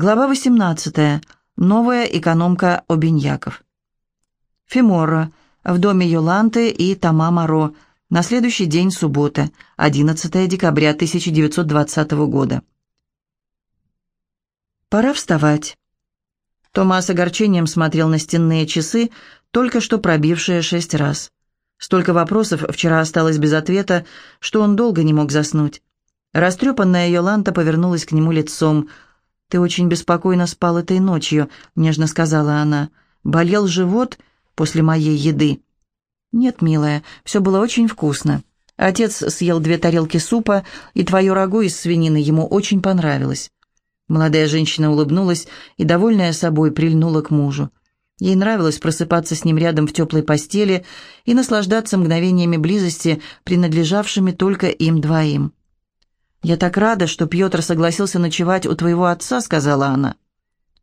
Глава 18. Новая экономка Обиньяков. Фемора. В доме Йоланты и Тома Моро. На следующий день суббота, 11 декабря 1920 года. Пора вставать. Тома с огорчением смотрел на стенные часы, только что пробившие шесть раз. Столько вопросов вчера осталось без ответа, что он долго не мог заснуть. Растрепанная Йоланта повернулась к нему лицом – «Ты очень беспокойно спал этой ночью», — нежно сказала она. «Болел живот после моей еды?» «Нет, милая, все было очень вкусно. Отец съел две тарелки супа, и твое рагу из свинины ему очень понравилось». Молодая женщина улыбнулась и, довольная собой, прильнула к мужу. Ей нравилось просыпаться с ним рядом в теплой постели и наслаждаться мгновениями близости, принадлежавшими только им двоим. «Я так рада, что Пьетр согласился ночевать у твоего отца», — сказала она.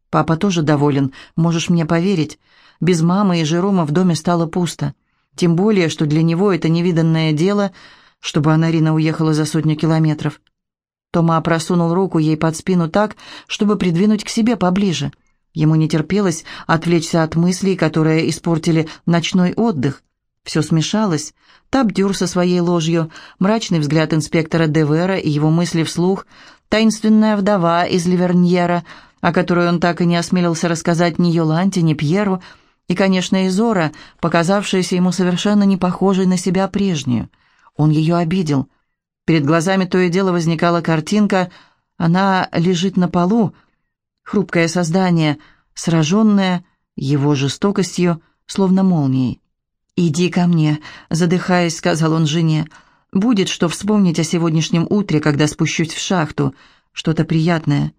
«Папа тоже доволен, можешь мне поверить. Без мамы и Жерома в доме стало пусто. Тем более, что для него это невиданное дело, чтобы Анарина уехала за сотню километров». Тома просунул руку ей под спину так, чтобы придвинуть к себе поближе. Ему не терпелось отвлечься от мыслей, которые испортили ночной отдых. Все смешалось. Табдюр со своей ложью, мрачный взгляд инспектора Девера и его мысли вслух, таинственная вдова из Ливерньера, о которой он так и не осмелился рассказать ни Йоланте, ни Пьеру, и, конечно, Изора, показавшаяся ему совершенно не похожей на себя прежнюю. Он ее обидел. Перед глазами то и дело возникала картинка, она лежит на полу, хрупкое создание, сраженное его жестокостью, словно молнией. «Иди ко мне», — задыхаясь, сказал он жене. «Будет что вспомнить о сегодняшнем утре, когда спущусь в шахту. Что-то приятное.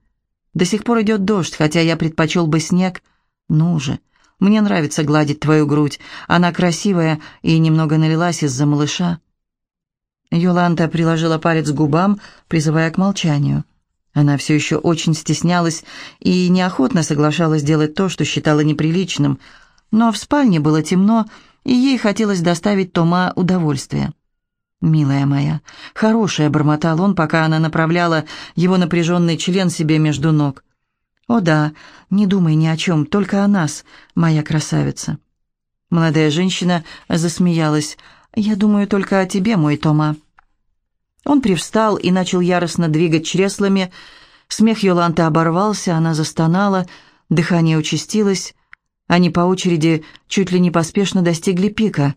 До сих пор идет дождь, хотя я предпочел бы снег. Ну же, мне нравится гладить твою грудь. Она красивая и немного налилась из-за малыша». Йоланта приложила палец к губам, призывая к молчанию. Она все еще очень стеснялась и неохотно соглашалась делать то, что считала неприличным. Но в спальне было темно, и ей хотелось доставить Тома удовольствие. «Милая моя, хорошая», — бормотал он, пока она направляла его напряженный член себе между ног. «О да, не думай ни о чем, только о нас, моя красавица». Молодая женщина засмеялась. «Я думаю только о тебе, мой Тома». Он привстал и начал яростно двигать чреслами. Смех Йоланты оборвался, она застонала, дыхание участилось. Они по очереди чуть ли не поспешно достигли пика.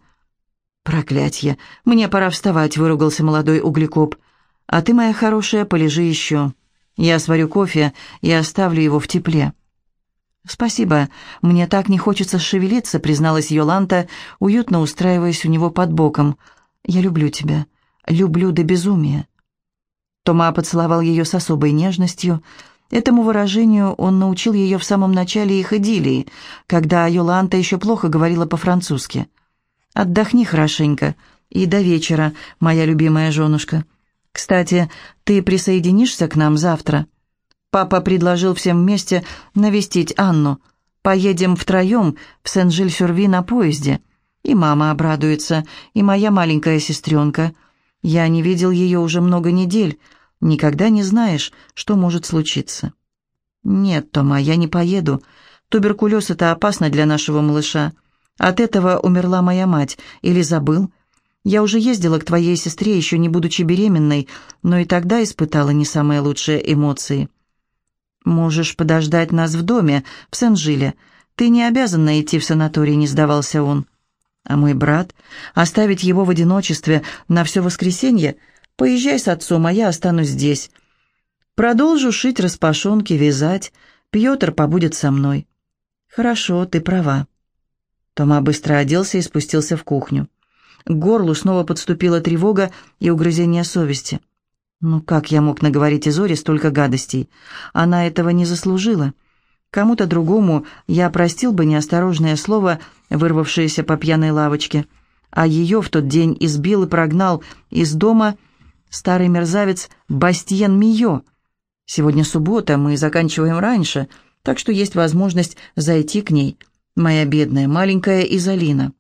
«Проклятье! Мне пора вставать», — выругался молодой углекоп. «А ты, моя хорошая, полежи еще. Я сварю кофе и оставлю его в тепле». «Спасибо. Мне так не хочется шевелиться», — призналась Йоланта, уютно устраиваясь у него под боком. «Я люблю тебя. Люблю до безумия». Тома поцеловал ее с особой нежностью, — Этому выражению он научил ее в самом начале их идиллии, когда Йоланта еще плохо говорила по-французски. «Отдохни хорошенько, и до вечера, моя любимая женушка. Кстати, ты присоединишься к нам завтра?» Папа предложил всем вместе навестить Анну. «Поедем втроем в Сен-Жиль-Сюрви на поезде. И мама обрадуется, и моя маленькая сестренка. Я не видел ее уже много недель». Никогда не знаешь, что может случиться. Нет, Тома, я не поеду. Туберкулез — это опасно для нашего малыша. От этого умерла моя мать. Или забыл? Я уже ездила к твоей сестре, еще не будучи беременной, но и тогда испытала не самые лучшие эмоции. Можешь подождать нас в доме, в Сен-Жиле. Ты не обязана идти в санаторий, не сдавался он. А мой брат? Оставить его в одиночестве на все воскресенье — Поезжай с отцом, а я останусь здесь. Продолжу шить распашонки, вязать. Пьетр побудет со мной». «Хорошо, ты права». Тома быстро оделся и спустился в кухню. К горлу снова подступила тревога и угрызение совести. «Ну как я мог наговорить Изоре столько гадостей? Она этого не заслужила. Кому-то другому я простил бы неосторожное слово, вырвавшееся по пьяной лавочке, а ее в тот день избил и прогнал из дома – Старый мерзавец Бастиен Мио. Сегодня суббота, мы заканчиваем раньше, так что есть возможность зайти к ней. Моя бедная маленькая Изолина.